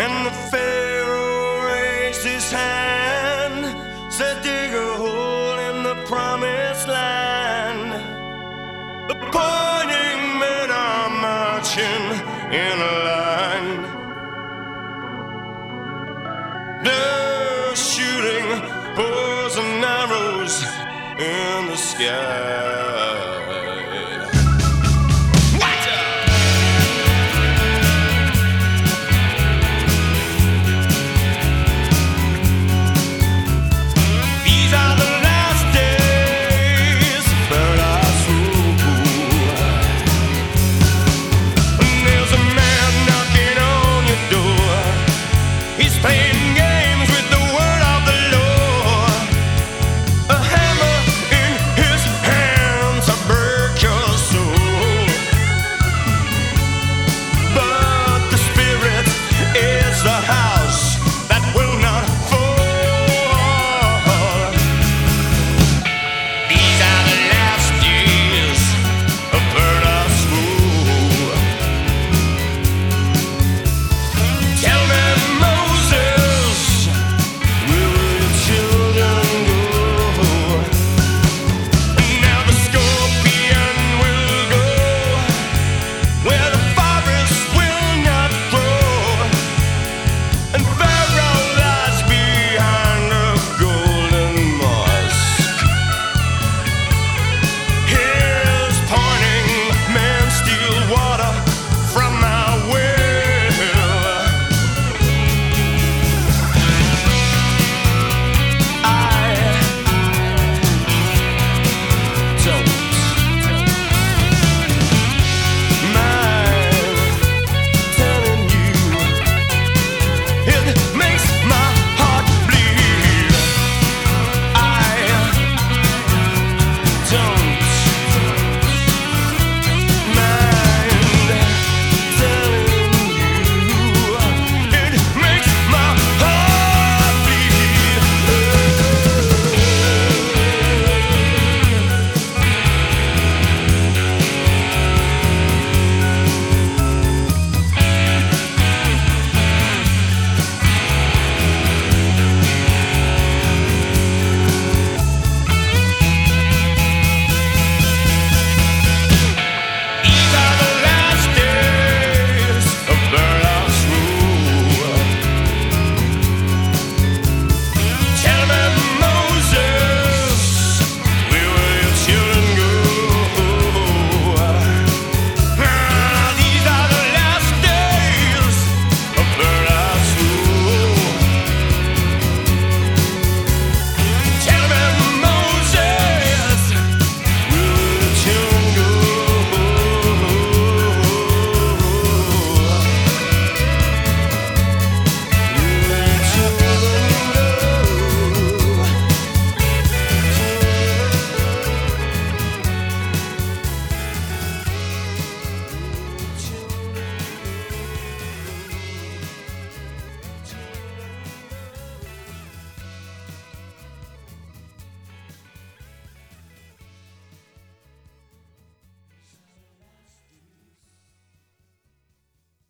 And the Pharaoh raised his hand, said, Dig a hole in the promised land. The pointing men are marching in a line. They're shooting bows and arrows in the sky.